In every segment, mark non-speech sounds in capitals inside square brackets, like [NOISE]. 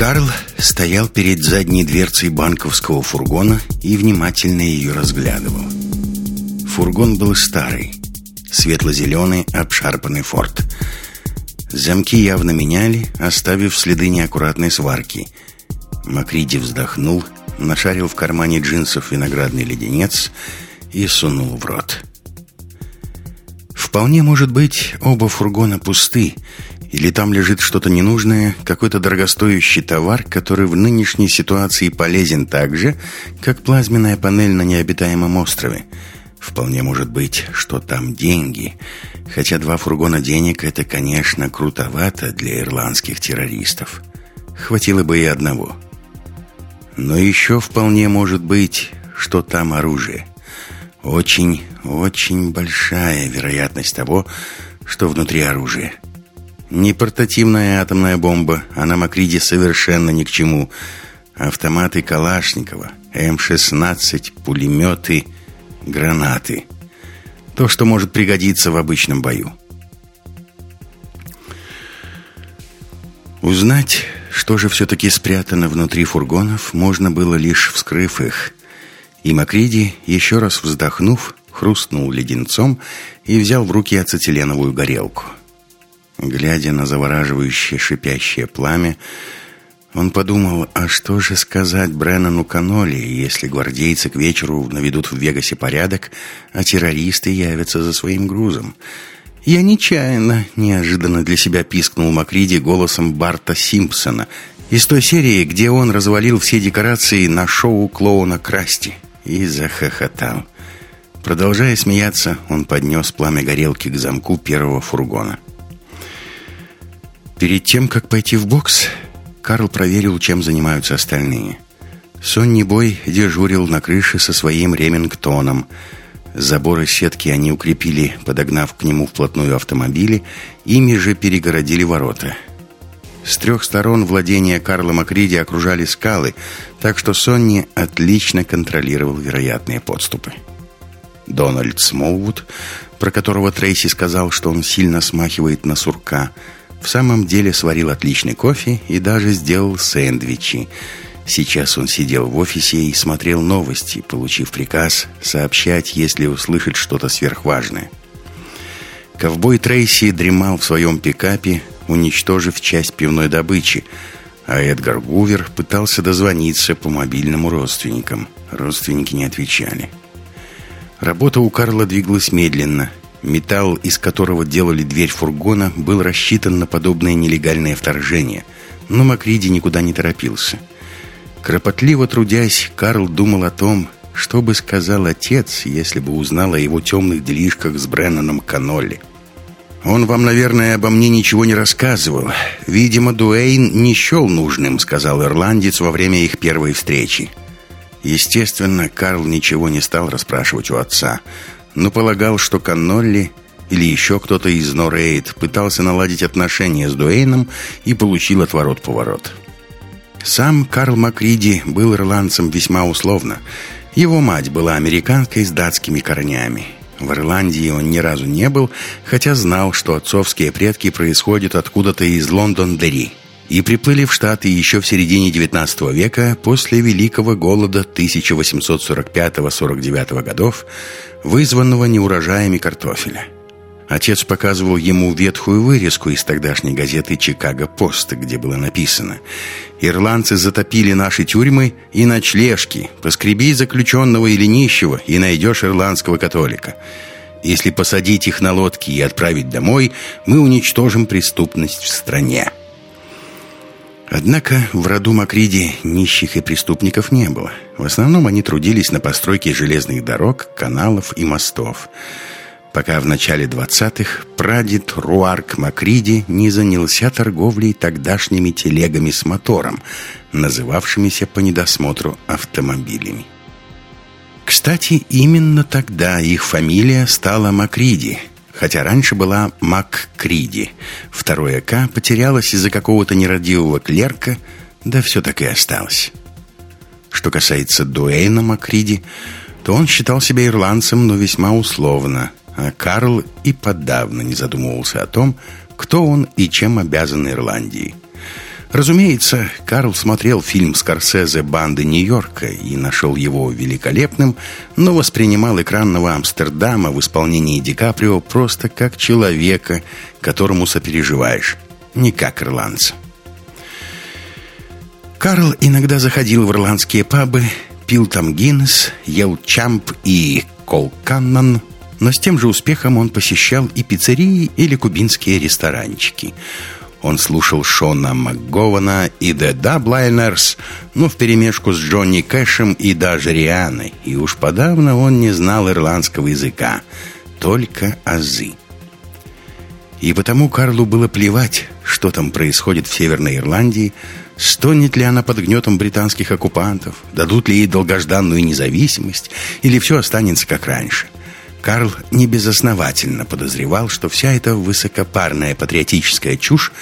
Карл стоял перед задней дверцей банковского фургона и внимательно ее разглядывал. Фургон был старый, светло-зеленый, обшарпанный форт. Замки явно меняли, оставив следы неаккуратной сварки. Макриди вздохнул, нашарил в кармане джинсов виноградный леденец и сунул в рот. Вполне может быть, оба фургона пусты, или там лежит что-то ненужное, какой-то дорогостоящий товар, который в нынешней ситуации полезен так же, как плазменная панель на необитаемом острове. Вполне может быть, что там деньги. Хотя два фургона денег – это, конечно, крутовато для ирландских террористов. Хватило бы и одного. Но еще вполне может быть, что там оружие. Очень, очень большая вероятность того, что внутри оружие – не портативная атомная бомба, а на Макриде совершенно ни к чему. Автоматы Калашникова, М-16, пулеметы, гранаты. То, что может пригодиться в обычном бою. Узнать, что же все-таки спрятано внутри фургонов, можно было лишь вскрыв их. И Макриди, еще раз вздохнув, хрустнул леденцом и взял в руки ацетиленовую горелку. Глядя на завораживающее шипящее пламя, он подумал, а что же сказать Бреннану Каноли, если гвардейцы к вечеру наведут в Вегасе порядок, а террористы явятся за своим грузом? «Я нечаянно», — неожиданно для себя пискнул Макриди голосом Барта Симпсона из той серии, где он развалил все декорации на шоу клоуна Красти и захохотал. Продолжая смеяться, он поднес пламя горелки к замку первого фургона. Перед тем, как пойти в бокс, Карл проверил, чем занимаются остальные. Сонни Бой дежурил на крыше со своим Ремингтоном. Заборы сетки они укрепили, подогнав к нему вплотную автомобили, ими же перегородили ворота. С трех сторон владения Карла Макриди окружали скалы, так что Сонни отлично контролировал вероятные подступы. Дональд Смолвуд, про которого Трейси сказал, что он сильно смахивает на сурка – в самом деле сварил отличный кофе и даже сделал сэндвичи. Сейчас он сидел в офисе и смотрел новости, получив приказ сообщать, если услышит что-то сверхважное. Ковбой Трейси дремал в своем пикапе, уничтожив часть пивной добычи, а Эдгар Гувер пытался дозвониться по мобильному родственникам. Родственники не отвечали. Работа у Карла двигалась медленно – Металл, из которого делали дверь фургона, был рассчитан на подобное нелегальное вторжение, но Макриди никуда не торопился. Кропотливо трудясь, Карл думал о том, что бы сказал отец, если бы узнал о его темных делишках с Бреннаном Канолли. «Он вам, наверное, обо мне ничего не рассказывал. Видимо, Дуэйн не счел нужным», — сказал ирландец во время их первой встречи. Естественно, Карл ничего не стал расспрашивать у отца — но полагал, что Каннолли или еще кто-то из Норейд пытался наладить отношения с Дуэйном и получил отворот-поворот. Сам Карл Макриди был ирландцем весьма условно. Его мать была американкой с датскими корнями. В Ирландии он ни разу не был, хотя знал, что отцовские предки происходят откуда-то из Лондон-Дерри и приплыли в Штаты еще в середине XIX века после Великого голода 1845-49 годов, вызванного неурожаями картофеля. Отец показывал ему ветхую вырезку из тогдашней газеты «Чикаго Пост», где было написано «Ирландцы затопили наши тюрьмы и ночлежки. Поскреби заключенного или нищего, и найдешь ирландского католика. Если посадить их на лодки и отправить домой, мы уничтожим преступность в стране». Однако в роду Макриди нищих и преступников не было. В основном они трудились на постройке железных дорог, каналов и мостов. Пока в начале 20-х прадед Руарк Макриди не занялся торговлей тогдашними телегами с мотором, называвшимися по недосмотру автомобилями. Кстати, именно тогда их фамилия стала Макриди – хотя раньше была МакКриди. Второе «К» потерялось из-за какого-то нерадивого клерка, да все так и осталось. Что касается Дуэйна Макриди, то он считал себя ирландцем, но весьма условно, а Карл и подавно не задумывался о том, кто он и чем обязан Ирландии. Разумеется, Карл смотрел фильм Скорсезе «Банды Нью-Йорка» и нашел его великолепным, но воспринимал экранного Амстердама в исполнении Ди Каприо просто как человека, которому сопереживаешь, не как ирландца. Карл иногда заходил в ирландские пабы, пил там Гиннес, ел чамп и колканнан, но с тем же успехом он посещал и пиццерии или кубинские ресторанчики – он слушал Шона МакГована и The Dubliners, ну, вперемешку с Джонни Кэшем и даже Рианой. И уж подавно он не знал ирландского языка, только азы. И потому Карлу было плевать, что там происходит в Северной Ирландии, стонет ли она под гнетом британских оккупантов, дадут ли ей долгожданную независимость, или все останется как раньше – Карл небезосновательно подозревал, что вся эта высокопарная патриотическая чушь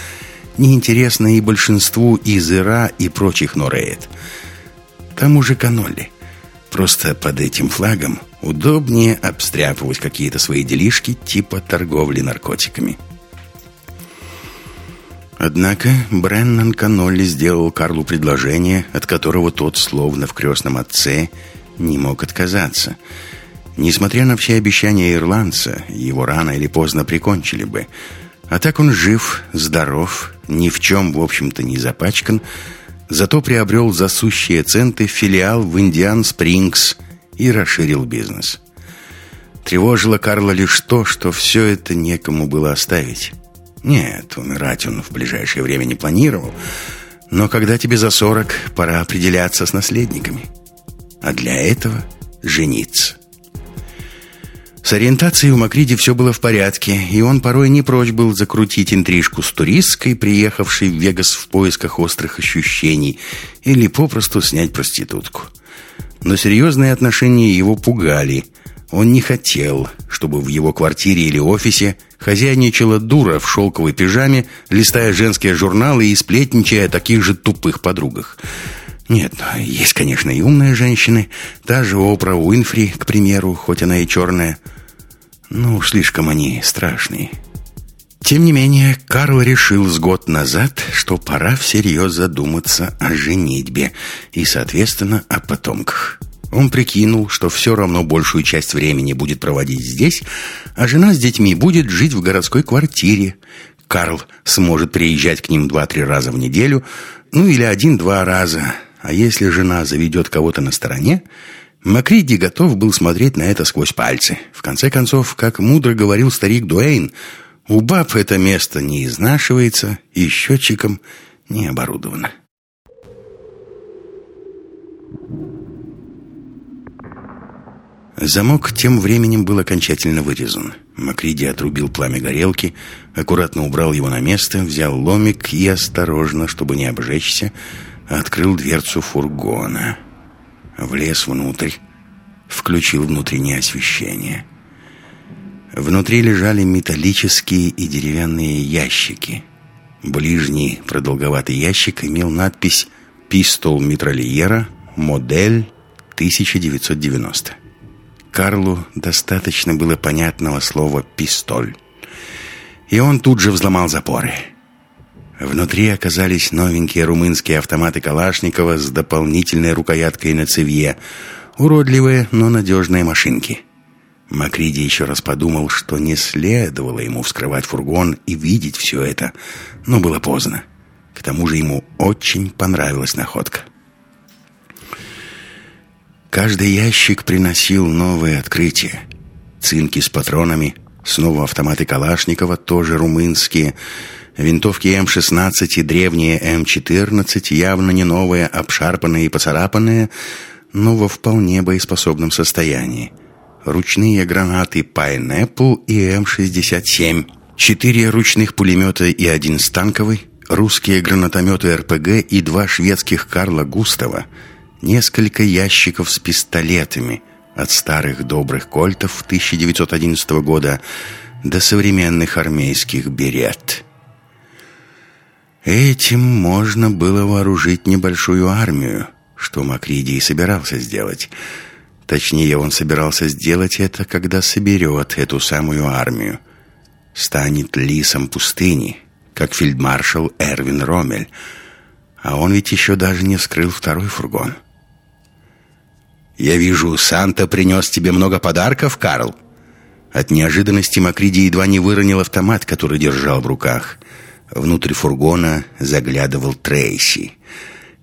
неинтересна и большинству из Ира и прочих Нореет. Тому же Канолли. Просто под этим флагом удобнее обстряпывать какие-то свои делишки типа торговли наркотиками. Однако Бреннан Канолли сделал Карлу предложение, от которого тот, словно в крестном отце, не мог отказаться – Несмотря на все обещания ирландца, его рано или поздно прикончили бы. А так он жив, здоров, ни в чем, в общем-то, не запачкан, зато приобрел засущие центы филиал в Индиан Спрингс и расширил бизнес. Тревожило Карла лишь то, что все это некому было оставить. Нет, умирать он в ближайшее время не планировал, но когда тебе за сорок, пора определяться с наследниками. А для этого жениться. С ориентацией у Макриди все было в порядке, и он порой не прочь был закрутить интрижку с туристкой, приехавшей в Вегас в поисках острых ощущений, или попросту снять проститутку. Но серьезные отношения его пугали. Он не хотел, чтобы в его квартире или офисе хозяйничала дура в шелковой пижаме, листая женские журналы и сплетничая о таких же тупых подругах. Нет, есть, конечно, и умные женщины. Та же Опра Уинфри, к примеру, хоть она и черная – ну, слишком они страшные. Тем не менее, Карл решил с год назад, что пора всерьез задуматься о женитьбе и, соответственно, о потомках. Он прикинул, что все равно большую часть времени будет проводить здесь, а жена с детьми будет жить в городской квартире. Карл сможет приезжать к ним два-три раза в неделю, ну или один-два раза. А если жена заведет кого-то на стороне, Макриди готов был смотреть на это сквозь пальцы. В конце концов, как мудро говорил старик Дуэйн, у баб это место не изнашивается и счетчиком не оборудовано. Замок тем временем был окончательно вырезан. Макриди отрубил пламя горелки, аккуратно убрал его на место, взял ломик и осторожно, чтобы не обжечься, открыл дверцу фургона влез внутрь, включил внутреннее освещение. Внутри лежали металлические и деревянные ящики. Ближний продолговатый ящик имел надпись «Пистол Митральера, модель 1990». Карлу достаточно было понятного слова «пистоль». И он тут же взломал запоры – Внутри оказались новенькие румынские автоматы Калашникова с дополнительной рукояткой на цевье. Уродливые, но надежные машинки. Макриди еще раз подумал, что не следовало ему вскрывать фургон и видеть все это, но было поздно. К тому же ему очень понравилась находка. Каждый ящик приносил новые открытия. Цинки с патронами, снова автоматы Калашникова, тоже румынские – Винтовки М-16 и древние М-14, явно не новые, обшарпанные и поцарапанные, но во вполне боеспособном состоянии. Ручные гранаты Pineapple и М-67. Четыре ручных пулемета и один станковый, русские гранатометы РПГ и два шведских Карла Густава, несколько ящиков с пистолетами от старых добрых кольтов 1911 года до современных армейских берет. Этим можно было вооружить небольшую армию, что Макриди и собирался сделать. Точнее, он собирался сделать это, когда соберет эту самую армию. Станет лисом пустыни, как фельдмаршал Эрвин Роммель. А он ведь еще даже не вскрыл второй фургон. «Я вижу, Санта принес тебе много подарков, Карл». От неожиданности Макриди едва не выронил автомат, который держал в руках. Внутрь фургона заглядывал Трейси.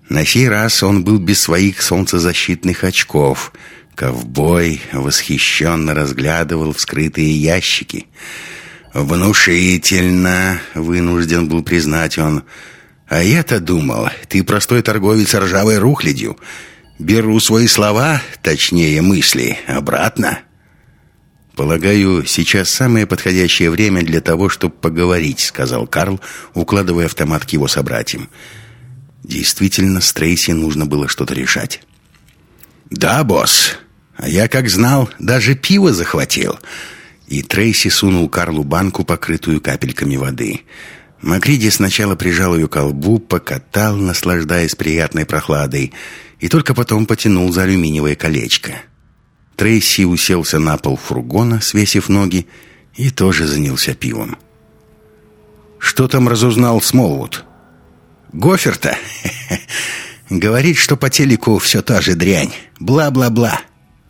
На сей раз он был без своих солнцезащитных очков. Ковбой восхищенно разглядывал вскрытые ящики. «Внушительно!» — вынужден был признать он. «А я-то думал, ты простой торговец ржавой рухлядью. Беру свои слова, точнее мысли, обратно». «Полагаю, сейчас самое подходящее время для того, чтобы поговорить», — сказал Карл, укладывая автомат к его собратьям. Действительно, с Трейси нужно было что-то решать. «Да, босс. А я, как знал, даже пиво захватил». И Трейси сунул Карлу банку, покрытую капельками воды. Макриди сначала прижал ее к колбу, покатал, наслаждаясь приятной прохладой, и только потом потянул за алюминиевое колечко. Трейси уселся на пол фургона, свесив ноги, и тоже занялся пивом. «Что там разузнал Смолвуд?» Гофер-то [LAUGHS] говорит, что по телеку все та же дрянь. Бла-бла-бла.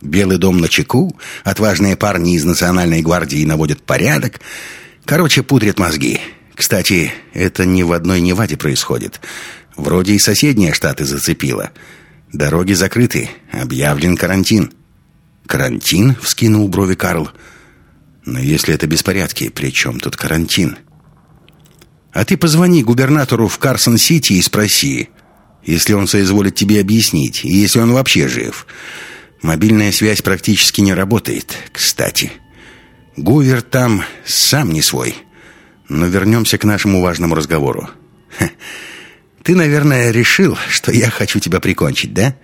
Белый дом на чеку, отважные парни из Национальной гвардии наводят порядок. Короче, пудрят мозги. Кстати, это ни в одной Неваде происходит. Вроде и соседние штаты зацепило. Дороги закрыты, объявлен карантин. «Карантин?» — вскинул брови Карл. «Но если это беспорядки, при чем тут карантин?» А ты позвони губернатору в Карсон-Сити и спроси, если он соизволит тебе объяснить, и если он вообще жив. Мобильная связь практически не работает, кстати. Гувер там сам не свой. Но вернемся к нашему важному разговору. Ха. Ты, наверное, решил, что я хочу тебя прикончить, да?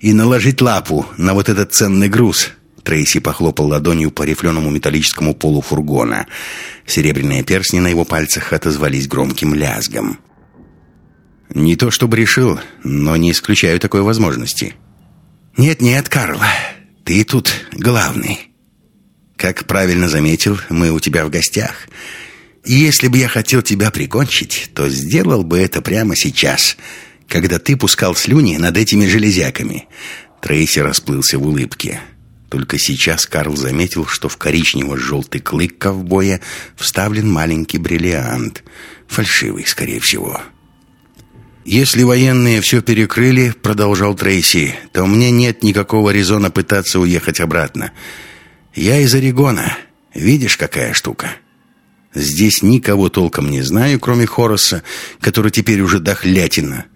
И наложить лапу на вот этот ценный груз, Трейси похлопал ладонью по рифленому металлическому полу фургона. Серебряные перстни на его пальцах отозвались громким лязгом. «Не то чтобы решил, но не исключаю такой возможности». «Нет-нет, Карл, ты тут главный. Как правильно заметил, мы у тебя в гостях. Если бы я хотел тебя прикончить, то сделал бы это прямо сейчас, когда ты пускал слюни над этими железяками». Трейси расплылся в улыбке. Только сейчас Карл заметил, что в коричнево-желтый клык ковбоя вставлен маленький бриллиант. Фальшивый, скорее всего. «Если военные все перекрыли, — продолжал Трейси, — то мне нет никакого резона пытаться уехать обратно. Я из Орегона. Видишь, какая штука?» Здесь никого толком не знаю, кроме Хороса, который теперь уже дохлятина.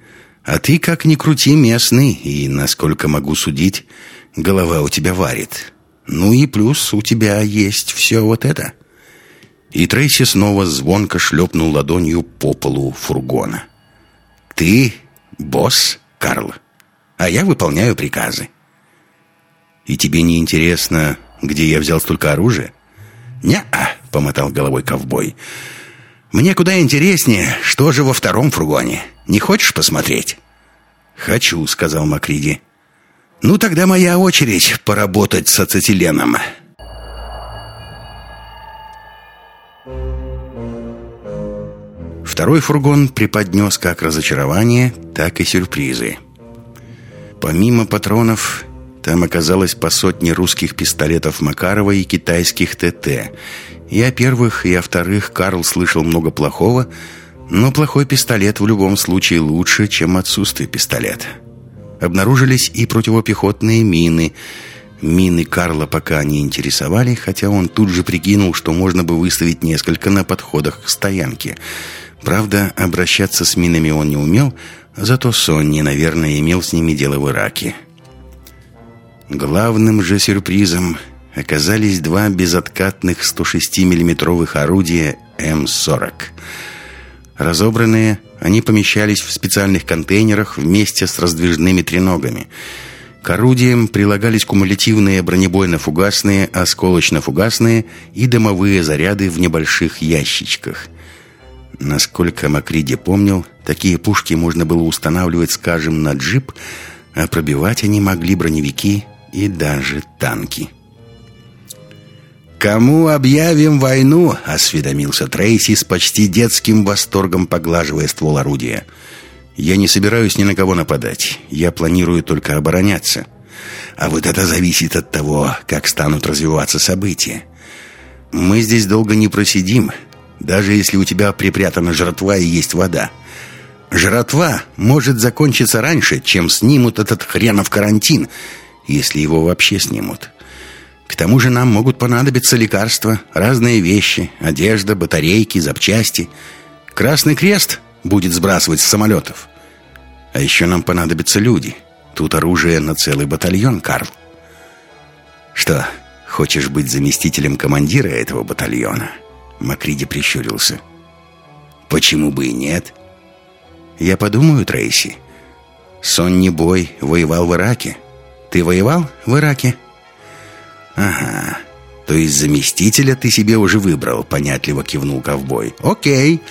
А ты, как ни крути, местный, и, насколько могу судить, голова у тебя варит. Ну и плюс у тебя есть все вот это». И Трейси снова звонко шлепнул ладонью по полу фургона. «Ты босс, Карл, а я выполняю приказы». «И тебе не интересно, где я взял столько оружия?» «Не-а», — помотал головой ковбой. «Мне куда интереснее, что же во втором фургоне. Не хочешь посмотреть?» «Хочу», — сказал Макриди. Ну, тогда моя очередь поработать с ацетиленом. Второй фургон преподнес как разочарование, так и сюрпризы. Помимо патронов, там оказалось по сотне русских пистолетов Макарова и китайских ТТ. И о первых, и о вторых Карл слышал много плохого, но плохой пистолет в любом случае лучше, чем отсутствие пистолета. Обнаружились и противопехотные мины. Мины Карла пока не интересовали, хотя он тут же прикинул, что можно бы выставить несколько на подходах к стоянке. Правда, обращаться с минами он не умел, зато Сонни, наверное, имел с ними дело в Ираке. Главным же сюрпризом оказались два безоткатных 106 миллиметровых орудия М-40. Разобранные, они помещались в специальных контейнерах вместе с раздвижными треногами. К орудиям прилагались кумулятивные бронебойно-фугасные, осколочно-фугасные и дымовые заряды в небольших ящичках. Насколько Макриди помнил, такие пушки можно было устанавливать, скажем, на джип, а пробивать они могли броневики и даже танки. «Кому объявим войну?» — осведомился Трейси с почти детским восторгом, поглаживая ствол орудия. Я не собираюсь ни на кого нападать. Я планирую только обороняться. А вот это зависит от того, как станут развиваться события. Мы здесь долго не просидим, даже если у тебя припрятана жратва и есть вода. Жратва может закончиться раньше, чем снимут этот хренов карантин, если его вообще снимут. К тому же нам могут понадобиться лекарства, разные вещи, одежда, батарейки, запчасти. Красный крест будет сбрасывать с самолетов. А еще нам понадобятся люди. Тут оружие на целый батальон, Карл. Что, хочешь быть заместителем командира этого батальона? Макриди прищурился. Почему бы и нет? Я подумаю, Трейси. Сонни Бой воевал в Ираке. Ты воевал в Ираке? Ага. То есть заместителя ты себе уже выбрал, понятливо кивнул ковбой. Окей.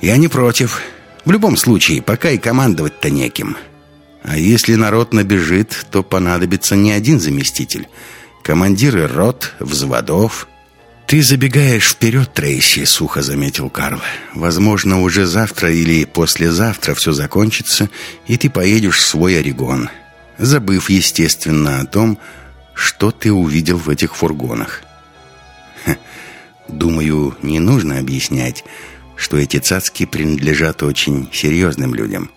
Я не против. В любом случае, пока и командовать-то неким. А если народ набежит, то понадобится не один заместитель. Командиры рот, взводов. «Ты забегаешь вперед, Трейси», — сухо заметил Карл. «Возможно, уже завтра или послезавтра все закончится, и ты поедешь в свой Орегон, забыв, естественно, о том, что ты увидел в этих фургонах». Ха, «Думаю, не нужно объяснять, что эти цацки принадлежат очень серьезным людям.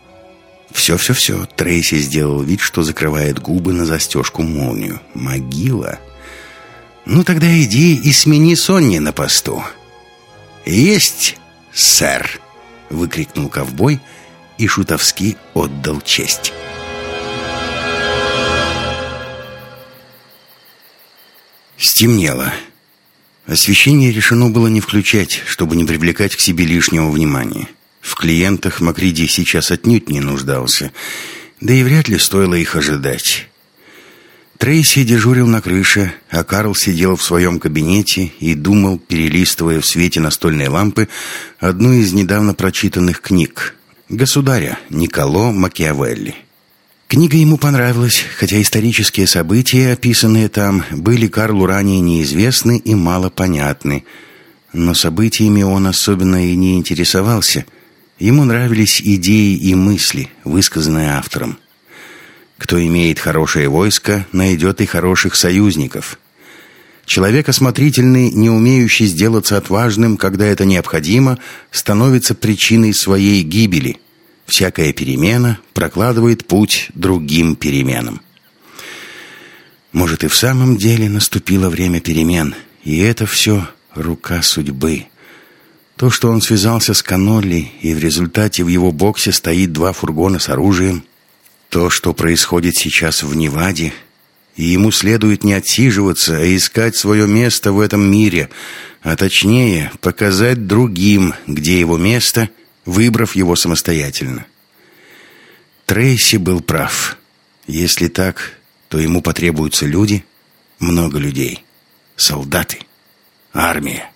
Все-все-все, Трейси сделал вид, что закрывает губы на застежку молнию. Могила? Ну тогда иди и смени Сонни на посту. Есть, сэр, выкрикнул ковбой и шутовски отдал честь. Стемнело. Освещение решено было не включать, чтобы не привлекать к себе лишнего внимания. В клиентах Макриди сейчас отнюдь не нуждался, да и вряд ли стоило их ожидать. Трейси дежурил на крыше, а Карл сидел в своем кабинете и думал, перелистывая в свете настольной лампы одну из недавно прочитанных книг «Государя» Николо Макиавелли. Книга ему понравилась, хотя исторические события, описанные там, были Карлу ранее неизвестны и мало понятны. Но событиями он особенно и не интересовался. Ему нравились идеи и мысли, высказанные автором. Кто имеет хорошее войско, найдет и хороших союзников. Человек осмотрительный, не умеющий сделаться отважным, когда это необходимо, становится причиной своей гибели – Всякая перемена прокладывает путь другим переменам. Может, и в самом деле наступило время перемен, и это все рука судьбы. То, что он связался с Канолли, и в результате в его боксе стоит два фургона с оружием, то, что происходит сейчас в Неваде, и ему следует не отсиживаться, а искать свое место в этом мире, а точнее показать другим, где его место – выбрав его самостоятельно. Трейси был прав. Если так, то ему потребуются люди, много людей, солдаты, армия.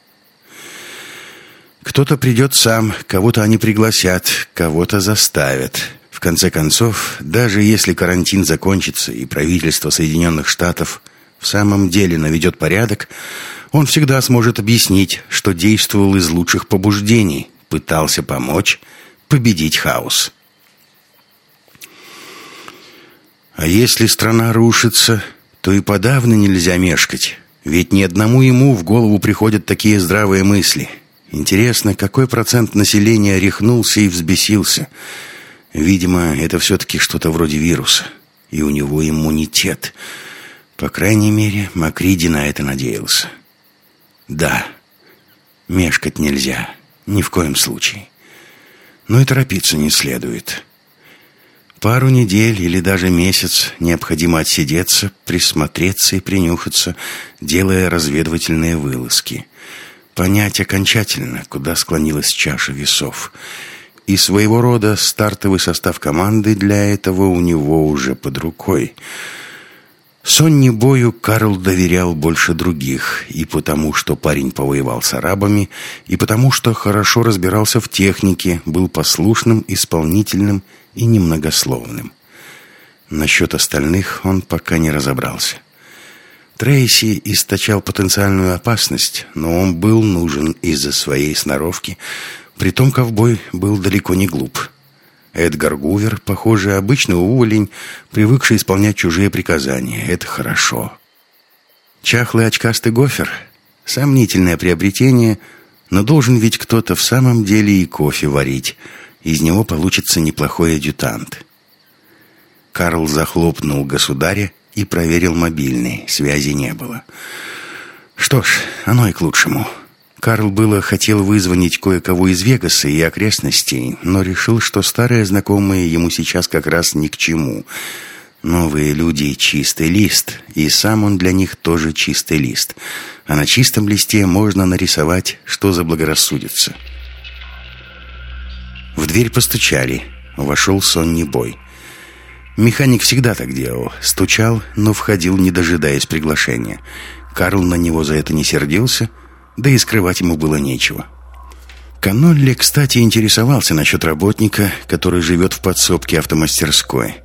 Кто-то придет сам, кого-то они пригласят, кого-то заставят. В конце концов, даже если карантин закончится и правительство Соединенных Штатов в самом деле наведет порядок, он всегда сможет объяснить, что действовал из лучших побуждений – пытался помочь победить хаос. А если страна рушится, то и подавно нельзя мешкать. Ведь ни одному ему в голову приходят такие здравые мысли. Интересно, какой процент населения рехнулся и взбесился? Видимо, это все-таки что-то вроде вируса. И у него иммунитет. По крайней мере, Макриди на это надеялся. Да, мешкать нельзя. Ни в коем случае. Но и торопиться не следует. Пару недель или даже месяц необходимо отсидеться, присмотреться и принюхаться, делая разведывательные вылазки. Понять окончательно, куда склонилась чаша весов. И своего рода стартовый состав команды для этого у него уже под рукой – Сонни Бою Карл доверял больше других, и потому, что парень повоевал с арабами, и потому, что хорошо разбирался в технике, был послушным, исполнительным и немногословным. Насчет остальных он пока не разобрался. Трейси источал потенциальную опасность, но он был нужен из-за своей сноровки, притом ковбой был далеко не глуп. Эдгар Гувер, похоже, обычный уволень, привыкший исполнять чужие приказания. Это хорошо. Чахлый очкастый гофер — сомнительное приобретение, но должен ведь кто-то в самом деле и кофе варить. Из него получится неплохой адъютант. Карл захлопнул государя и проверил мобильный. Связи не было. Что ж, оно и к лучшему. Карл было хотел вызвонить кое-кого из Вегаса и окрестностей, но решил, что старые знакомые ему сейчас как раз ни к чему. Новые люди — чистый лист, и сам он для них тоже чистый лист. А на чистом листе можно нарисовать, что заблагорассудится. В дверь постучали. Вошел Сонни Бой. Механик всегда так делал. Стучал, но входил, не дожидаясь приглашения. Карл на него за это не сердился — да и скрывать ему было нечего. Канолли, кстати, интересовался насчет работника, который живет в подсобке автомастерской.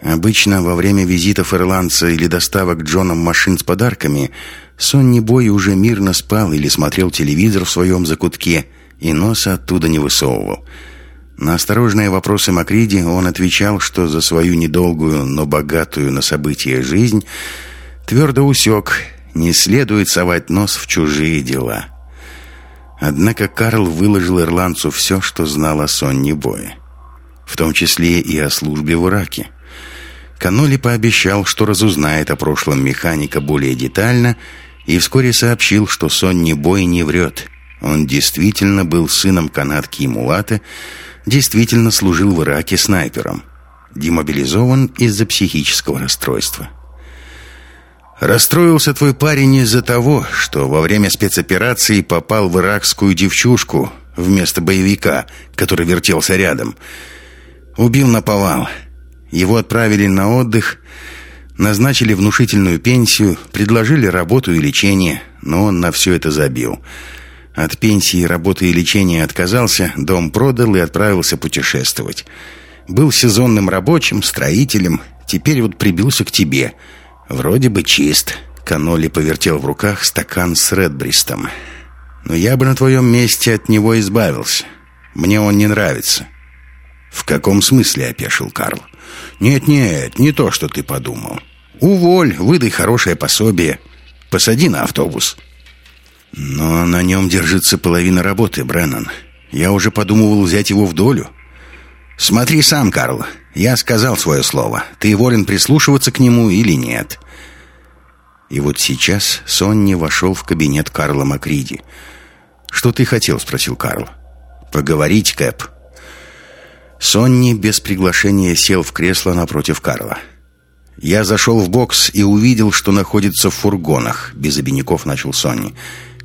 Обычно во время визитов ирландца или доставок Джоном машин с подарками Сонни Бой уже мирно спал или смотрел телевизор в своем закутке и носа оттуда не высовывал. На осторожные вопросы Макриди он отвечал, что за свою недолгую, но богатую на события жизнь твердо усек – не следует совать нос в чужие дела. Однако Карл выложил ирландцу все, что знал о Сонне Бое. В том числе и о службе в Ираке. Каноли пообещал, что разузнает о прошлом механика более детально и вскоре сообщил, что Сонни Бой не врет. Он действительно был сыном канатки и мулата, действительно служил в Ираке снайпером. Демобилизован из-за психического расстройства. Расстроился твой парень из-за того, что во время спецоперации попал в иракскую девчушку вместо боевика, который вертелся рядом. Убил наповал. Его отправили на отдых, назначили внушительную пенсию, предложили работу и лечение, но он на все это забил. От пенсии, работы и лечения отказался, дом продал и отправился путешествовать. Был сезонным рабочим, строителем, теперь вот прибился к тебе – «Вроде бы чист». Каноли повертел в руках стакан с Редбристом. «Но я бы на твоем месте от него избавился. Мне он не нравится». «В каком смысле?» — опешил Карл. «Нет-нет, не то, что ты подумал. Уволь, выдай хорошее пособие. Посади на автобус». «Но на нем держится половина работы, Бреннан. Я уже подумывал взять его в долю». «Смотри сам, Карл. Я сказал свое слово. Ты волен прислушиваться к нему или нет?» И вот сейчас Сонни вошел в кабинет Карла Макриди. «Что ты хотел?» — спросил Карл. «Поговорить, Кэп». Сонни без приглашения сел в кресло напротив Карла. «Я зашел в бокс и увидел, что находится в фургонах», — без обиняков начал Сонни.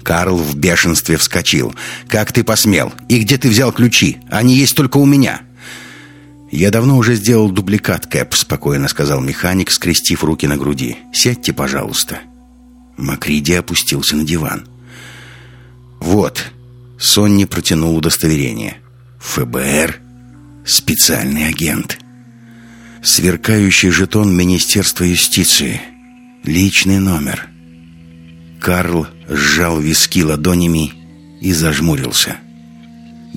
Карл в бешенстве вскочил. «Как ты посмел? И где ты взял ключи? Они есть только у меня». «Я давно уже сделал дубликат, Кэп», — спокойно сказал механик, скрестив руки на груди. «Сядьте, пожалуйста». Макриди опустился на диван. «Вот», — Сонни протянул удостоверение. «ФБР? Специальный агент». «Сверкающий жетон Министерства юстиции. Личный номер». Карл сжал виски ладонями и зажмурился.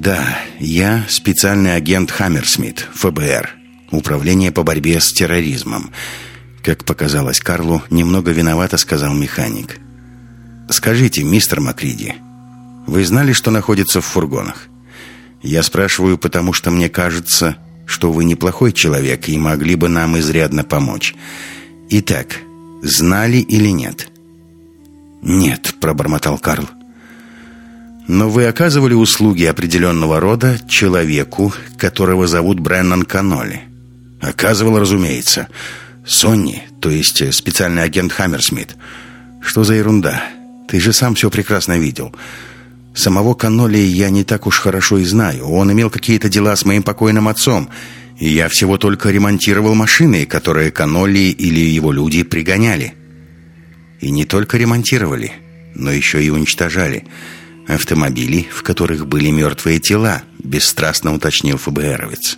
Да, я специальный агент Хаммерсмит, ФБР, Управление по борьбе с терроризмом. Как показалось Карлу, немного виновато сказал механик. Скажите, мистер Макриди, вы знали, что находится в фургонах? Я спрашиваю, потому что мне кажется, что вы неплохой человек и могли бы нам изрядно помочь. Итак, знали или нет? Нет, пробормотал Карл. Но вы оказывали услуги определенного рода человеку, которого зовут Бреннан Каноли. Оказывал, разумеется. Сонни, то есть специальный агент Хаммерсмит. Что за ерунда? Ты же сам все прекрасно видел. Самого Каноли я не так уж хорошо и знаю. Он имел какие-то дела с моим покойным отцом. И я всего только ремонтировал машины, которые Каноли или его люди пригоняли. И не только ремонтировали, но еще и уничтожали. Автомобили, в которых были мертвые тела, бесстрастно уточнил ФБРовец.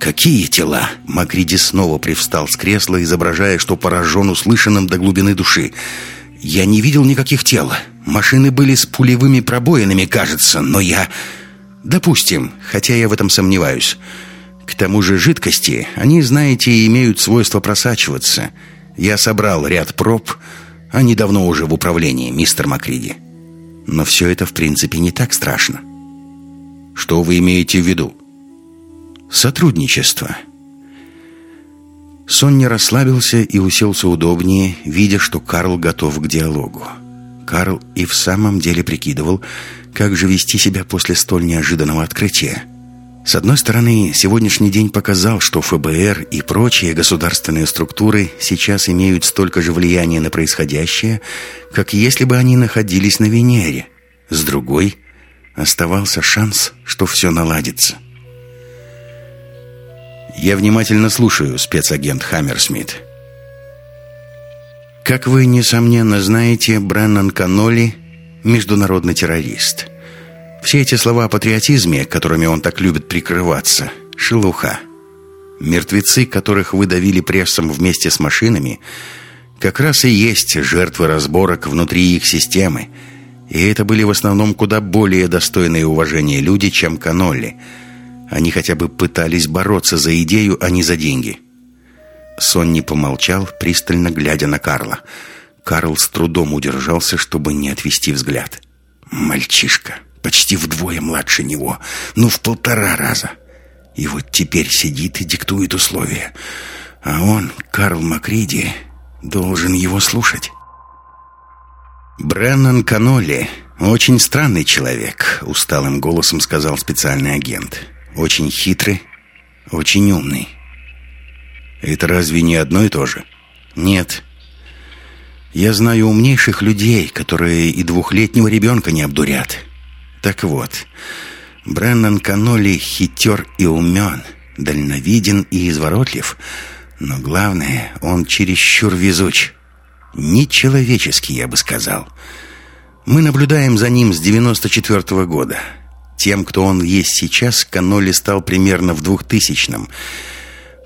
«Какие тела?» Макриди снова привстал с кресла, изображая, что поражен услышанным до глубины души. «Я не видел никаких тел. Машины были с пулевыми пробоинами, кажется, но я...» Допустим, хотя я в этом сомневаюсь. К тому же жидкости, они, знаете, имеют свойство просачиваться. Я собрал ряд проб, они давно уже в управлении, мистер Макриди. Но все это, в принципе, не так страшно. Что вы имеете в виду? Сотрудничество. Сон не расслабился и уселся удобнее, видя, что Карл готов к диалогу. Карл и в самом деле прикидывал, как же вести себя после столь неожиданного открытия. С одной стороны, сегодняшний день показал, что ФБР и прочие государственные структуры сейчас имеют столько же влияния на происходящее, как если бы они находились на Венере. С другой, оставался шанс, что все наладится. «Я внимательно слушаю, спецагент Хаммерсмит». Как вы, несомненно, знаете, Бреннан Каноли – международный террорист – все эти слова о патриотизме, которыми он так любит прикрываться, шелуха. Мертвецы, которых вы давили прессом вместе с машинами, как раз и есть жертвы разборок внутри их системы. И это были в основном куда более достойные уважения люди, чем Канолли. Они хотя бы пытались бороться за идею, а не за деньги. Сонни помолчал, пристально глядя на Карла. Карл с трудом удержался, чтобы не отвести взгляд. «Мальчишка!» Почти вдвое младше него, ну, в полтора раза. И вот теперь сидит и диктует условия. А он, Карл Макриди, должен его слушать. «Бреннан Каноли очень странный человек», — усталым голосом сказал специальный агент. «Очень хитрый, очень умный». «Это разве не одно и то же?» «Нет». «Я знаю умнейших людей, которые и двухлетнего ребенка не обдурят. Так вот, Бреннан Каноли хитер и умен, дальновиден и изворотлив, но главное, он чересчур везуч. Нечеловеческий, я бы сказал. Мы наблюдаем за ним с 94 -го года. Тем, кто он есть сейчас, Каноли стал примерно в 2000-м.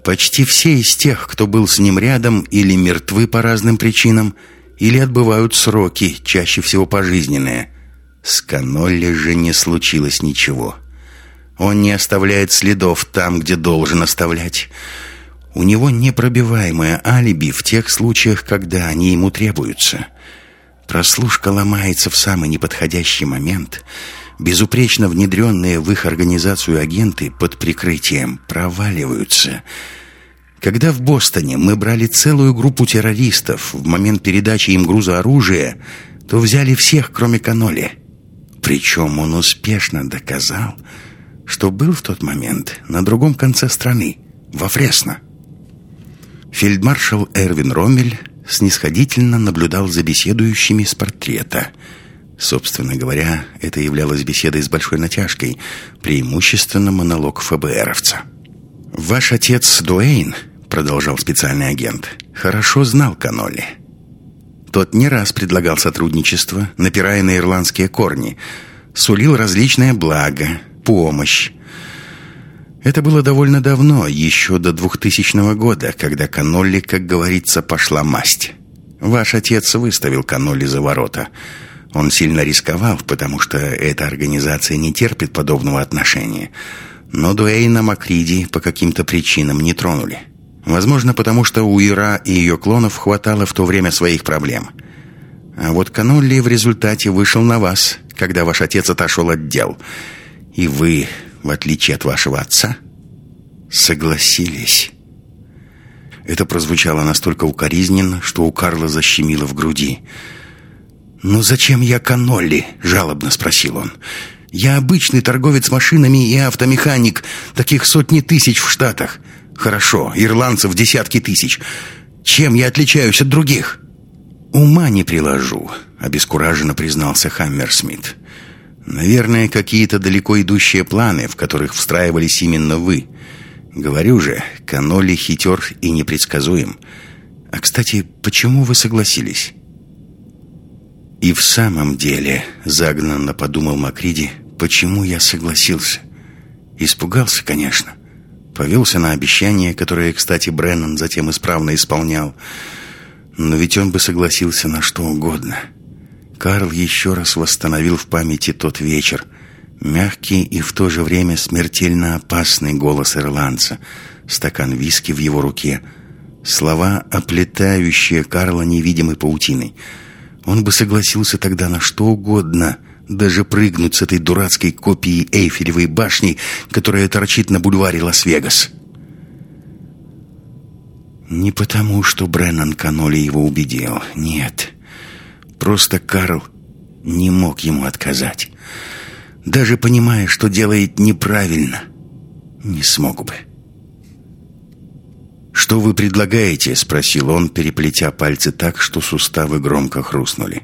Почти все из тех, кто был с ним рядом, или мертвы по разным причинам, или отбывают сроки, чаще всего пожизненные – с Канолли же не случилось ничего. Он не оставляет следов там, где должен оставлять. У него непробиваемое алиби в тех случаях, когда они ему требуются. Прослушка ломается в самый неподходящий момент. Безупречно внедренные в их организацию агенты под прикрытием проваливаются. Когда в Бостоне мы брали целую группу террористов в момент передачи им груза оружия, то взяли всех, кроме Каноли. Причем он успешно доказал, что был в тот момент на другом конце страны, во Фресно. Фельдмаршал Эрвин Роммель снисходительно наблюдал за беседующими с портрета. Собственно говоря, это являлось беседой с большой натяжкой, преимущественно монолог ФБРовца. «Ваш отец Дуэйн», — продолжал специальный агент, — «хорошо знал Каноли». Тот не раз предлагал сотрудничество, напирая на ирландские корни, сулил различное благо, помощь. Это было довольно давно, еще до 2000 года, когда Канолли, как говорится, пошла масть. Ваш отец выставил Канолли за ворота. Он сильно рисковал, потому что эта организация не терпит подобного отношения. Но Дуэйна Макриди по каким-то причинам не тронули. Возможно, потому что у Ира и ее клонов хватало в то время своих проблем. А вот Канолли в результате вышел на вас, когда ваш отец отошел от дел. И вы, в отличие от вашего отца, согласились. Это прозвучало настолько укоризненно, что у Карла защемило в груди. «Ну зачем я Канолли?» — жалобно спросил он. «Я обычный торговец машинами и автомеханик, таких сотни тысяч в Штатах. Хорошо, ирландцев десятки тысяч. Чем я отличаюсь от других? Ума не приложу, обескураженно признался Хаммерсмит. Наверное, какие-то далеко идущие планы, в которых встраивались именно вы. Говорю же, Каноли хитер и непредсказуем. А, кстати, почему вы согласились? И в самом деле, загнанно подумал Макриди, почему я согласился. Испугался, конечно. Повелся на обещание, которое, кстати, Бреннан затем исправно исполнял. Но ведь он бы согласился на что угодно. Карл еще раз восстановил в памяти тот вечер. Мягкий и в то же время смертельно опасный голос ирландца, стакан виски в его руке, слова, оплетающие Карла невидимой паутиной. Он бы согласился тогда на что угодно, даже прыгнуть с этой дурацкой копией Эйфелевой башни, которая торчит на бульваре Лас-Вегас. Не потому, что Бреннан Каноли его убедил. Нет. Просто Карл не мог ему отказать. Даже понимая, что делает неправильно, не смог бы. «Что вы предлагаете?» — спросил он, переплетя пальцы так, что суставы громко хрустнули.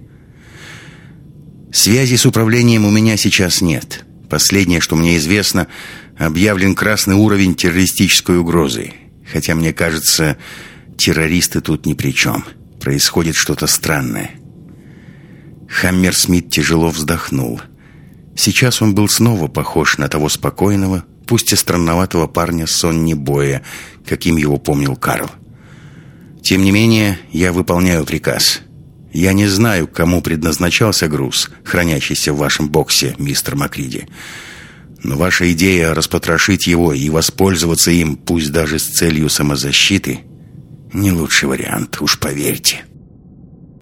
«Связи с управлением у меня сейчас нет. Последнее, что мне известно, объявлен красный уровень террористической угрозы. Хотя, мне кажется, террористы тут ни при чем. Происходит что-то странное. Хаммер Смит тяжело вздохнул. Сейчас он был снова похож на того спокойного, пусть и странноватого парня Сонни Боя, каким его помнил Карл. «Тем не менее, я выполняю приказ. Я не знаю, кому предназначался груз, хранящийся в вашем боксе, мистер Макриди. Но ваша идея распотрошить его и воспользоваться им, пусть даже с целью самозащиты, не лучший вариант, уж поверьте.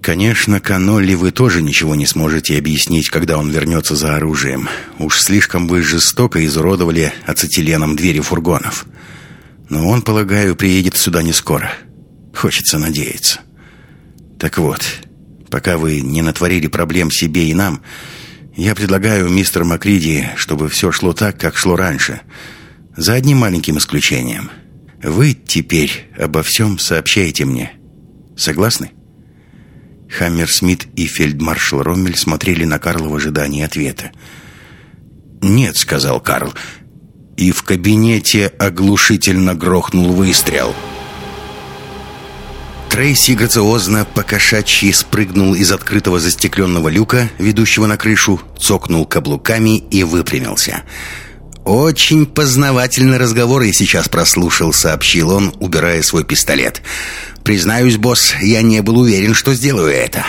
Конечно, Канолли вы тоже ничего не сможете объяснить, когда он вернется за оружием. Уж слишком вы жестоко изуродовали ацетиленом двери фургонов. Но он, полагаю, приедет сюда не скоро. Хочется надеяться. Так вот, пока вы не натворили проблем себе и нам, я предлагаю, мистер Макриди, чтобы все шло так, как шло раньше. За одним маленьким исключением. Вы теперь обо всем сообщаете мне. Согласны? Хаммерсмит и фельдмаршал Роммель смотрели на Карла в ожидании ответа. «Нет», — сказал Карл, и в кабинете оглушительно грохнул выстрел. Трейси грациозно покошачьи спрыгнул из открытого застекленного люка, ведущего на крышу, цокнул каблуками и выпрямился. «Очень познавательный разговор я сейчас прослушал», — сообщил он, убирая свой пистолет. «Признаюсь, босс, я не был уверен, что сделаю это».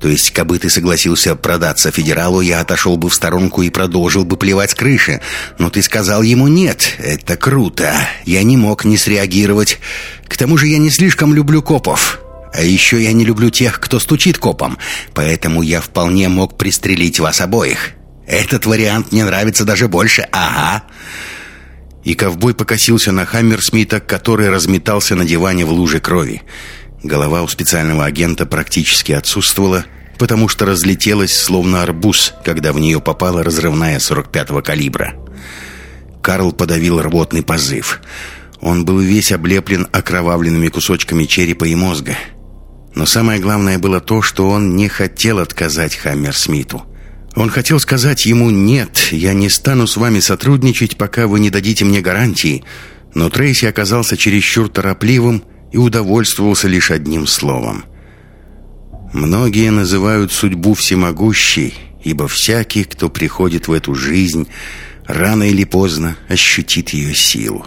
То есть, кабы ты согласился продаться федералу, я отошел бы в сторонку и продолжил бы плевать с крыши. Но ты сказал ему «нет». Это круто. Я не мог не среагировать. К тому же я не слишком люблю копов. А еще я не люблю тех, кто стучит копом. Поэтому я вполне мог пристрелить вас обоих. Этот вариант мне нравится даже больше. Ага. И ковбой покосился на Хаммерсмита, который разметался на диване в луже крови. Голова у специального агента практически отсутствовала, потому что разлетелась, словно арбуз, когда в нее попала разрывная 45-го калибра. Карл подавил рвотный позыв. Он был весь облеплен окровавленными кусочками черепа и мозга. Но самое главное было то, что он не хотел отказать Хаммерсмиту. Он хотел сказать ему «Нет, я не стану с вами сотрудничать, пока вы не дадите мне гарантии». Но Трейси оказался чересчур торопливым и удовольствовался лишь одним словом. Многие называют судьбу всемогущей, ибо всякий, кто приходит в эту жизнь, рано или поздно ощутит ее силу.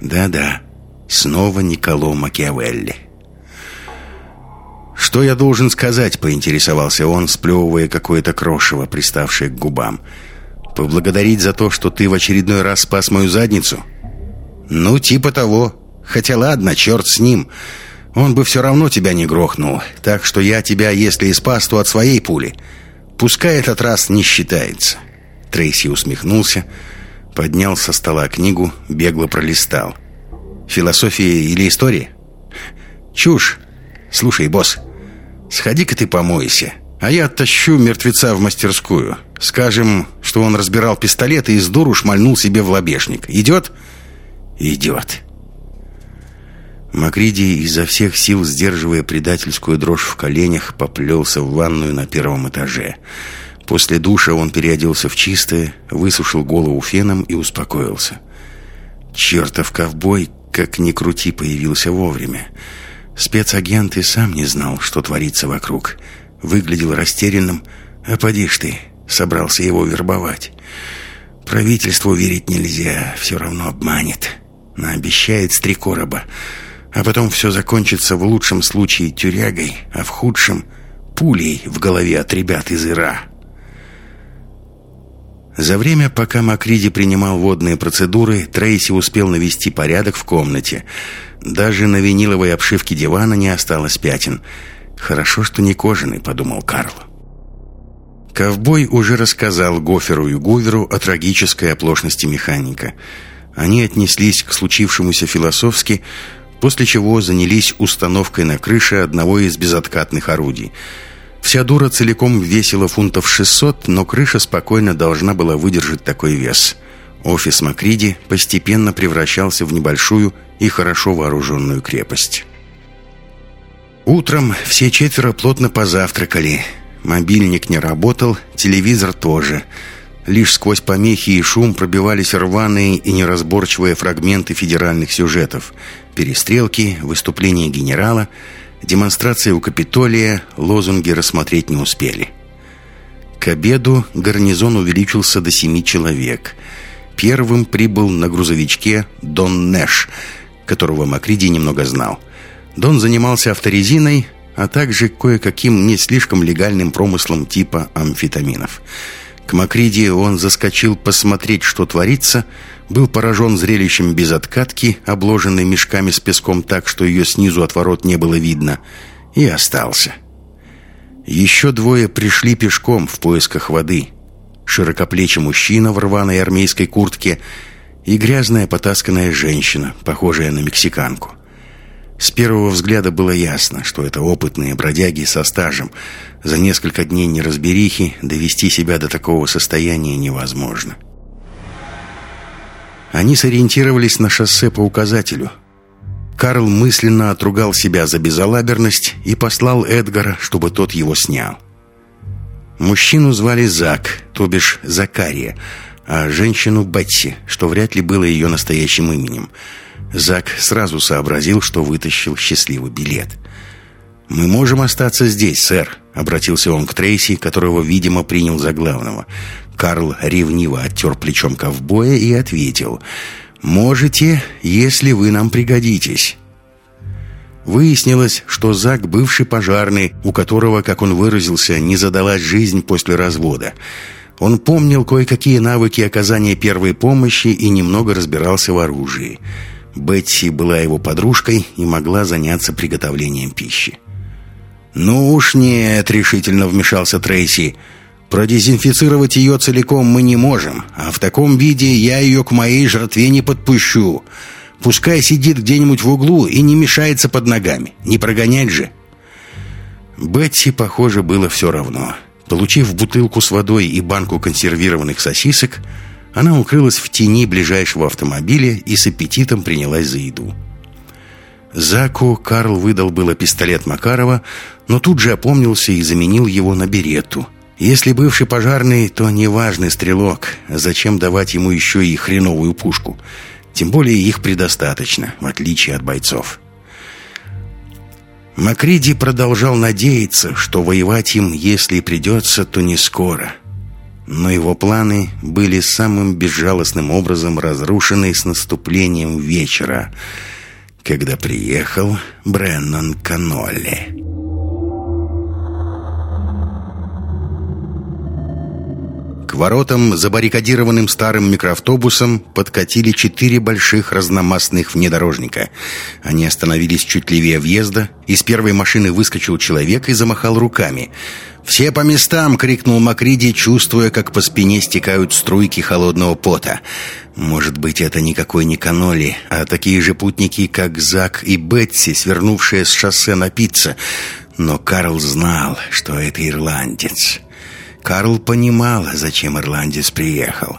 Да-да, снова Николо Макиавелли. «Что я должен сказать?» — поинтересовался он, сплевывая какое-то крошево, приставшее к губам. «Поблагодарить за то, что ты в очередной раз спас мою задницу?» «Ну, типа того. Хотя ладно, черт с ним. Он бы все равно тебя не грохнул. Так что я тебя, если и спас, то от своей пули. Пускай этот раз не считается». Трейси усмехнулся, поднял со стола книгу, бегло пролистал. «Философия или история?» «Чушь. Слушай, босс, сходи-ка ты помойся, а я оттащу мертвеца в мастерскую. Скажем, что он разбирал пистолет и из дуру шмальнул себе в лобешник. Идет?» «Идет». Макриди, изо всех сил сдерживая предательскую дрожь в коленях, поплелся в ванную на первом этаже. После душа он переоделся в чистое, высушил голову феном и успокоился. Чертов ковбой, как ни крути, появился вовремя. Спецагент и сам не знал, что творится вокруг. Выглядел растерянным, а поди ж ты, собрался его вербовать. Правительству верить нельзя, все равно обманет. Наобещает с три короба. А потом все закончится в лучшем случае тюрягой, а в худшем — пулей в голове от ребят из Ира. За время, пока Макриди принимал водные процедуры, Трейси успел навести порядок в комнате. Даже на виниловой обшивке дивана не осталось пятен. «Хорошо, что не кожаный», — подумал Карл. Ковбой уже рассказал Гоферу и Гуверу о трагической оплошности механика. Они отнеслись к случившемуся философски, после чего занялись установкой на крыше одного из безоткатных орудий — Вся дура целиком весила фунтов 600, но крыша спокойно должна была выдержать такой вес. Офис Макриди постепенно превращался в небольшую и хорошо вооруженную крепость. Утром все четверо плотно позавтракали. Мобильник не работал, телевизор тоже. Лишь сквозь помехи и шум пробивались рваные и неразборчивые фрагменты федеральных сюжетов. Перестрелки, выступления генерала – Демонстрации у Капитолия лозунги рассмотреть не успели. К обеду гарнизон увеличился до семи человек. Первым прибыл на грузовичке Дон Нэш, которого Макриди немного знал. Дон занимался авторезиной, а также кое-каким не слишком легальным промыслом типа амфетаминов. К Макриди он заскочил посмотреть, что творится – был поражен зрелищем без откатки, обложенной мешками с песком так, что ее снизу от ворот не было видно, и остался. Еще двое пришли пешком в поисках воды. Широкоплечий мужчина в рваной армейской куртке и грязная потасканная женщина, похожая на мексиканку. С первого взгляда было ясно, что это опытные бродяги со стажем. За несколько дней неразберихи довести себя до такого состояния невозможно. — они сориентировались на шоссе по указателю. Карл мысленно отругал себя за безалаберность и послал Эдгара, чтобы тот его снял. Мужчину звали Зак, то бишь Закария, а женщину Бетси, что вряд ли было ее настоящим именем. Зак сразу сообразил, что вытащил счастливый билет. «Мы можем остаться здесь, сэр», — обратился он к Трейси, которого, видимо, принял за главного. Карл ревниво оттер плечом ковбоя и ответил «Можете, если вы нам пригодитесь». Выяснилось, что Зак – бывший пожарный, у которого, как он выразился, не задалась жизнь после развода. Он помнил кое-какие навыки оказания первой помощи и немного разбирался в оружии. Бетси была его подружкой и могла заняться приготовлением пищи. «Ну уж нет», — решительно вмешался Трейси. Продезинфицировать ее целиком мы не можем, а в таком виде я ее к моей жертве не подпущу. Пускай сидит где-нибудь в углу и не мешается под ногами. Не прогонять же. Бетси, похоже, было все равно. Получив бутылку с водой и банку консервированных сосисок, она укрылась в тени ближайшего автомобиля и с аппетитом принялась за еду. Заку Карл выдал было пистолет Макарова, но тут же опомнился и заменил его на беретту – если бывший пожарный, то неважный стрелок. Зачем давать ему еще и хреновую пушку? Тем более их предостаточно, в отличие от бойцов. Макриди продолжал надеяться, что воевать им, если придется, то не скоро. Но его планы были самым безжалостным образом разрушены с наступлением вечера, когда приехал Бреннан Канолли. К воротам, забаррикадированным старым микроавтобусом, подкатили четыре больших разномастных внедорожника. Они остановились чуть левее въезда. Из первой машины выскочил человек и замахал руками. «Все по местам!» — крикнул Макриди, чувствуя, как по спине стекают струйки холодного пота. Может быть, это никакой не каноли, а такие же путники, как Зак и Бетси, свернувшие с шоссе напиться. Но Карл знал, что это ирландец. Карл понимал, зачем ирландец приехал.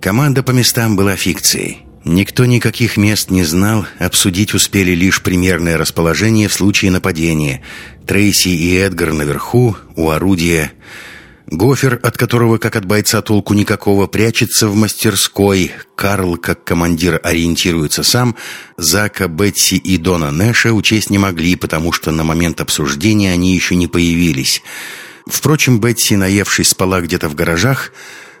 Команда по местам была фикцией. Никто никаких мест не знал, обсудить успели лишь примерное расположение в случае нападения. Трейси и Эдгар наверху, у орудия. Гофер, от которого, как от бойца, толку никакого, прячется в мастерской. Карл, как командир, ориентируется сам. Зака, Бетси и Дона Нэша учесть не могли, потому что на момент обсуждения они еще не появились. Впрочем, Бетси, наевшись, спала где-то в гаражах,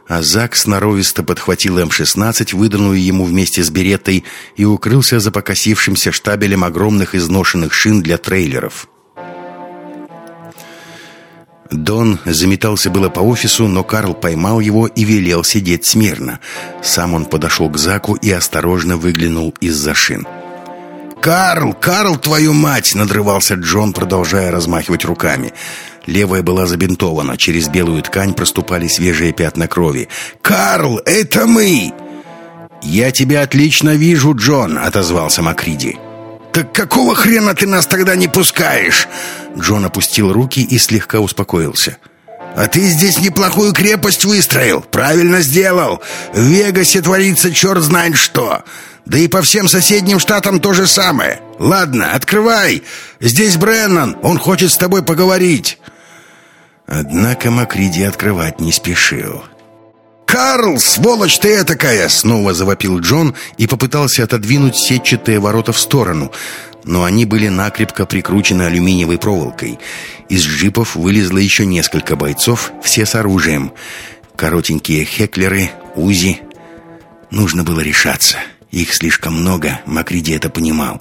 а Зак сноровисто подхватил М-16, выданную ему вместе с беретой, и укрылся за покосившимся штабелем огромных изношенных шин для трейлеров. Дон заметался было по офису, но Карл поймал его и велел сидеть смирно. Сам он подошел к Заку и осторожно выглянул из-за шин. «Карл! Карл, твою мать!» — надрывался Джон, продолжая размахивать руками. Левая была забинтована, через белую ткань проступали свежие пятна крови. «Карл, это мы!» «Я тебя отлично вижу, Джон», — отозвался Макриди. «Так какого хрена ты нас тогда не пускаешь?» Джон опустил руки и слегка успокоился. «А ты здесь неплохую крепость выстроил. Правильно сделал. В Вегасе творится черт знает что. Да и по всем соседним штатам то же самое. Ладно, открывай. Здесь Бреннан. Он хочет с тобой поговорить». Однако Макриди открывать не спешил. «Карл, сволочь ты этакая!» Снова завопил Джон и попытался отодвинуть сетчатые ворота в сторону. Но они были накрепко прикручены алюминиевой проволокой. Из джипов вылезло еще несколько бойцов, все с оружием. Коротенькие хеклеры, УЗИ. Нужно было решаться. Их слишком много, Макриди это понимал.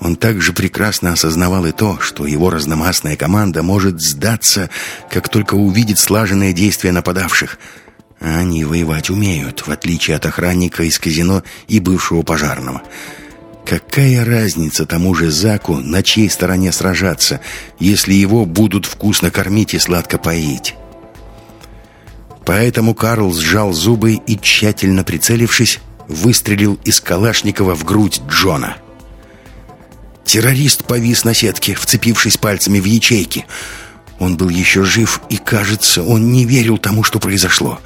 Он также прекрасно осознавал и то, что его разномастная команда может сдаться, как только увидит слаженное действие нападавших. А они воевать умеют, в отличие от охранника из казино и бывшего пожарного. Какая разница тому же Заку, на чьей стороне сражаться, если его будут вкусно кормить и сладко поить? Поэтому Карл сжал зубы и, тщательно прицелившись, выстрелил из Калашникова в грудь Джона. Террорист повис на сетке, вцепившись пальцами в ячейки. Он был еще жив, и, кажется, он не верил тому, что произошло.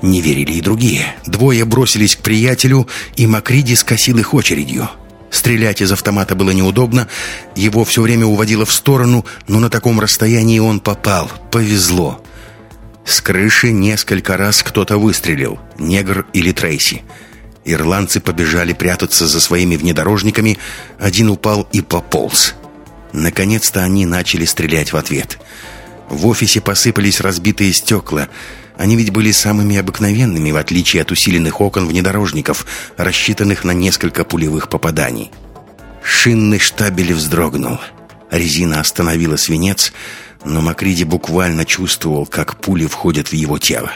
Не верили и другие. Двое бросились к приятелю, и Макриди скосил их очередью. Стрелять из автомата было неудобно, его все время уводило в сторону, но на таком расстоянии он попал. Повезло. С крыши несколько раз кто-то выстрелил, негр или Трейси. Ирландцы побежали прятаться за своими внедорожниками, один упал и пополз. Наконец-то они начали стрелять в ответ. В офисе посыпались разбитые стекла. Они ведь были самыми обыкновенными, в отличие от усиленных окон внедорожников, рассчитанных на несколько пулевых попаданий. Шинный штабель вздрогнул. Резина остановила свинец, но Макриди буквально чувствовал, как пули входят в его тело.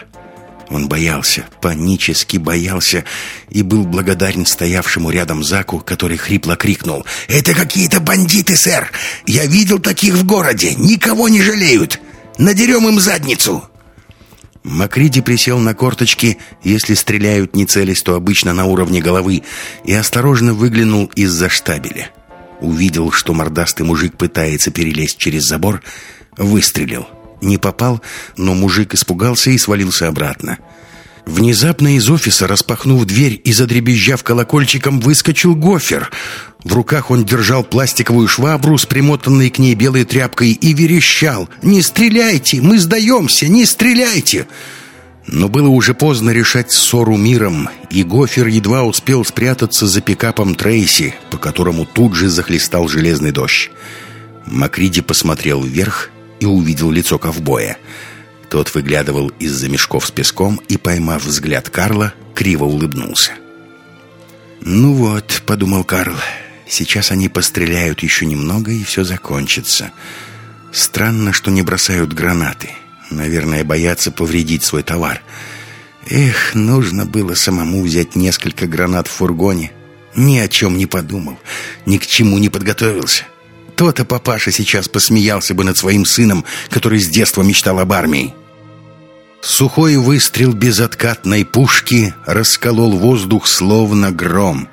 Он боялся, панически боялся и был благодарен стоявшему рядом Заку, который хрипло крикнул «Это какие-то бандиты, сэр! Я видел таких в городе! Никого не жалеют! Надерем им задницу!» Макриди присел на корточки, если стреляют не целясь, то обычно на уровне головы, и осторожно выглянул из-за штабеля. Увидел, что мордастый мужик пытается перелезть через забор, выстрелил. Не попал, но мужик испугался и свалился обратно. Внезапно из офиса, распахнув дверь и задребезжав колокольчиком, выскочил гофер. В руках он держал пластиковую швабру с примотанной к ней белой тряпкой и верещал «Не стреляйте! Мы сдаемся! Не стреляйте!» Но было уже поздно решать ссору миром, и Гофер едва успел спрятаться за пикапом Трейси, по которому тут же захлестал железный дождь. Макриди посмотрел вверх и увидел лицо ковбоя. Тот выглядывал из-за мешков с песком и, поймав взгляд Карла, криво улыбнулся. «Ну вот», — подумал Карл, — «сейчас они постреляют еще немного, и все закончится. Странно, что не бросают гранаты. Наверное, боятся повредить свой товар. Эх, нужно было самому взять несколько гранат в фургоне. Ни о чем не подумал, ни к чему не подготовился». То-то папаша сейчас посмеялся бы над своим сыном, который с детства мечтал об армии. Сухой выстрел безоткатной пушки расколол воздух словно гром.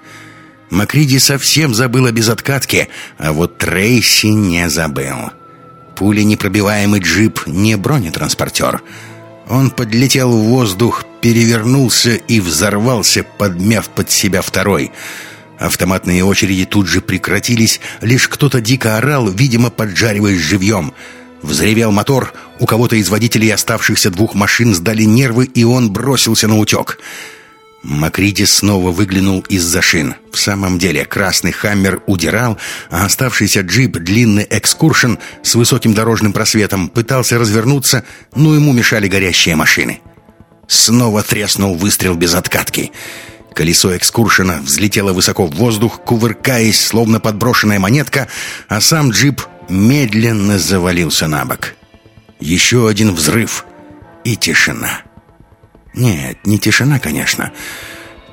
Макриди совсем забыл о безоткатке, а вот Трейси не забыл. Пуля непробиваемый джип не бронетранспортер. Он подлетел в воздух, перевернулся и взорвался, подмяв под себя второй — Автоматные очереди тут же прекратились, лишь кто-то дико орал, видимо, поджариваясь живьем. Взревел мотор, у кого-то из водителей оставшихся двух машин сдали нервы, и он бросился на утек. Макриди снова выглянул из-за шин. В самом деле, красный «Хаммер» удирал, а оставшийся джип, длинный «Экскуршн» с высоким дорожным просветом, пытался развернуться, но ему мешали горящие машины. Снова треснул выстрел без откатки. Колесо экскуршена взлетело высоко в воздух, кувыркаясь, словно подброшенная монетка, а сам джип медленно завалился на бок. Еще один взрыв. И тишина. Нет, не тишина, конечно.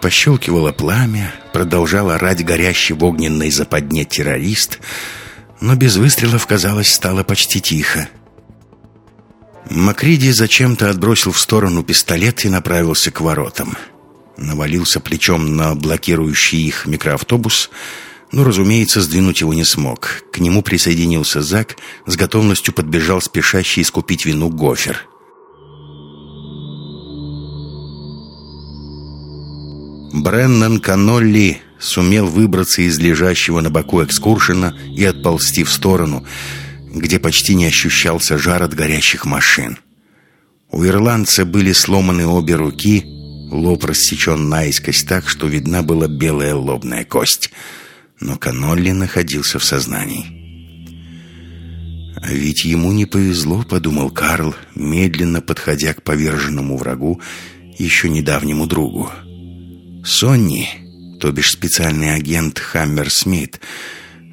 Пощелкивало пламя, продолжал орать горящий в огненной западне террорист, но без выстрелов, казалось, стало почти тихо. Макриди зачем-то отбросил в сторону пистолет и направился к воротам. Навалился плечом на блокирующий их микроавтобус, но, разумеется, сдвинуть его не смог. К нему присоединился Зак, с готовностью подбежал спешащий искупить вину Гофер. Бреннан Канолли сумел выбраться из лежащего на боку экскуршена и отползти в сторону, где почти не ощущался жар от горящих машин. У ирландца были сломаны обе руки, лоб рассечен наискось так, что видна была белая лобная кость. Но Канолли находился в сознании. «А ведь ему не повезло», — подумал Карл, медленно подходя к поверженному врагу, еще недавнему другу. Сонни, то бишь специальный агент Хаммер Смит,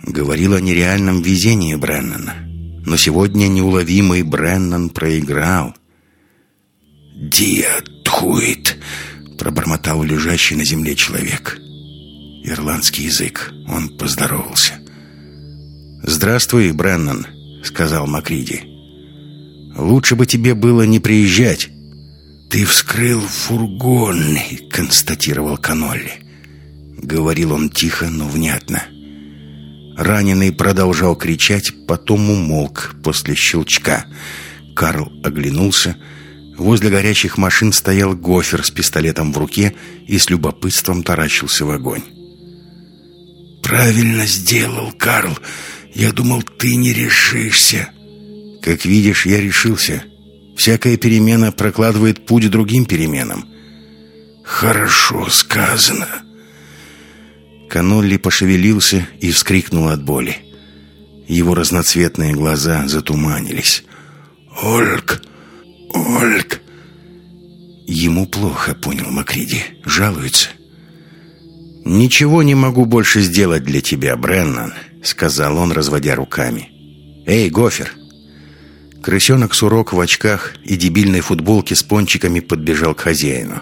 говорил о нереальном везении Бреннана. Но сегодня неуловимый Бреннан проиграл. «Диатхуит!» — пробормотал лежащий на земле человек. Ирландский язык. Он поздоровался. «Здравствуй, Бреннан», — сказал Макриди. «Лучше бы тебе было не приезжать». «Ты вскрыл фургон», — констатировал Канолли. Говорил он тихо, но внятно. Раненый продолжал кричать, потом умолк после щелчка. Карл оглянулся. Возле горящих машин стоял гофер с пистолетом в руке и с любопытством таращился в огонь. «Правильно сделал, Карл. Я думал, ты не решишься». «Как видишь, я решился». Всякая перемена прокладывает путь другим переменам. Хорошо сказано. Канолли пошевелился и вскрикнул от боли. Его разноцветные глаза затуманились. «Ольг! Ольг!» Ему плохо, понял Макриди. Жалуется. «Ничего не могу больше сделать для тебя, Бреннан», — сказал он, разводя руками. «Эй, Гофер, Крысенок Сурок в очках и дебильной футболке с пончиками подбежал к хозяину.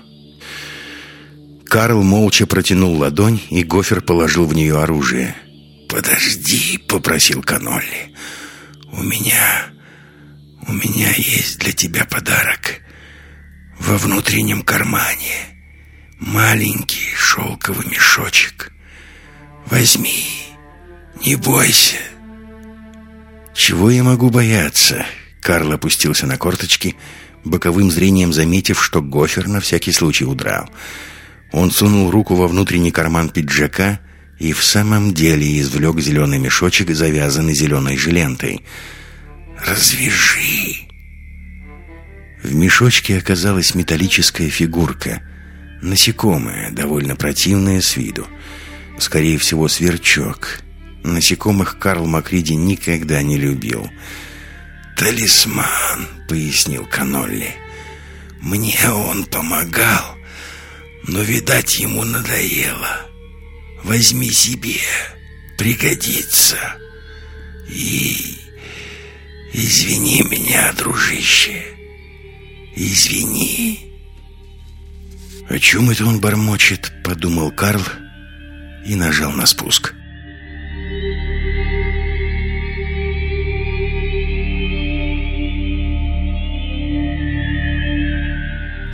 Карл молча протянул ладонь, и Гофер положил в нее оружие. «Подожди», — попросил Канолли. «У меня... у меня есть для тебя подарок. Во внутреннем кармане. Маленький шелковый мешочек. Возьми, не бойся». «Чего я могу бояться?» Карл опустился на корточки, боковым зрением заметив, что Гофер на всякий случай удрал. Он сунул руку во внутренний карман пиджака и в самом деле извлек зеленый мешочек, завязанный зеленой лентой. «Развяжи!» В мешочке оказалась металлическая фигурка. Насекомое, довольно противное с виду. Скорее всего, сверчок. Насекомых Карл Макриди никогда не любил. «Талисман», — пояснил Канолли. «Мне он помогал, но, видать, ему надоело. Возьми себе, пригодится. И извини меня, дружище, извини». «О чем это он бормочет?» — подумал Карл и нажал на спуск.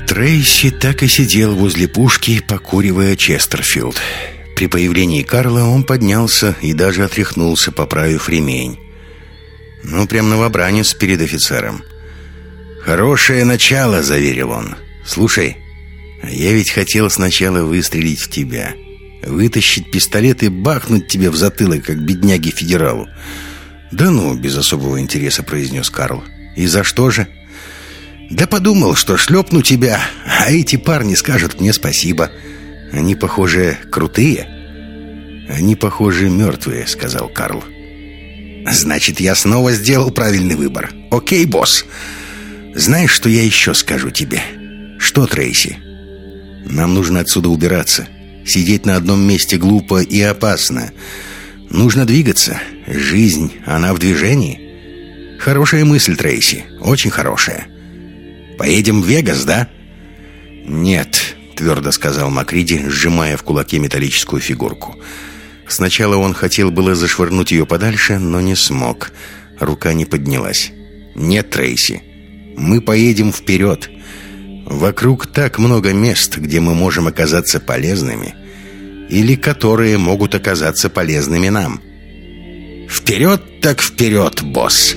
Трейси так и сидел возле пушки, покуривая Честерфилд. При появлении Карла он поднялся и даже отряхнулся, поправив ремень. Ну, прям новобранец перед офицером. «Хорошее начало», — заверил он. «Слушай, я ведь хотел сначала выстрелить в тебя, вытащить пистолет и бахнуть тебе в затылок, как бедняге-федералу». «Да ну», — без особого интереса произнес Карл. «И за что же?» Да подумал, что шлепну тебя, а эти парни скажут мне спасибо. Они, похоже, крутые. Они, похоже, мертвые, сказал Карл. Значит, я снова сделал правильный выбор. Окей, босс. Знаешь, что я еще скажу тебе? Что, Трейси? Нам нужно отсюда убираться. Сидеть на одном месте глупо и опасно. Нужно двигаться. Жизнь, она в движении. Хорошая мысль, Трейси, очень хорошая. Поедем в Вегас, да? Нет, твердо сказал Макриди, сжимая в кулаке металлическую фигурку. Сначала он хотел было зашвырнуть ее подальше, но не смог. Рука не поднялась. «Нет, Трейси, мы поедем вперед. Вокруг так много мест, где мы можем оказаться полезными, или которые могут оказаться полезными нам. Вперед так вперед, босс!»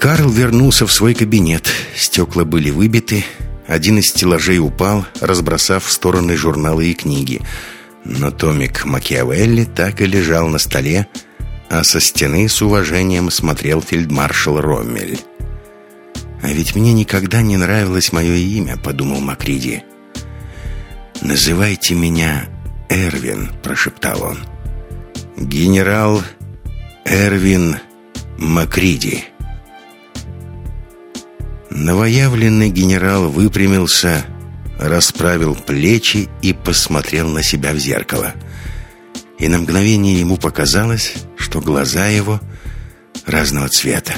Карл вернулся в свой кабинет. Стекла были выбиты. Один из стеллажей упал, разбросав в стороны журналы и книги. Но томик Макиавелли так и лежал на столе, а со стены с уважением смотрел фельдмаршал Роммель. «А ведь мне никогда не нравилось мое имя», — подумал Макриди. «Называйте меня Эрвин», — прошептал он. «Генерал Эрвин Макриди». Новоявленный генерал выпрямился, расправил плечи и посмотрел на себя в зеркало. И на мгновение ему показалось, что глаза его разного цвета.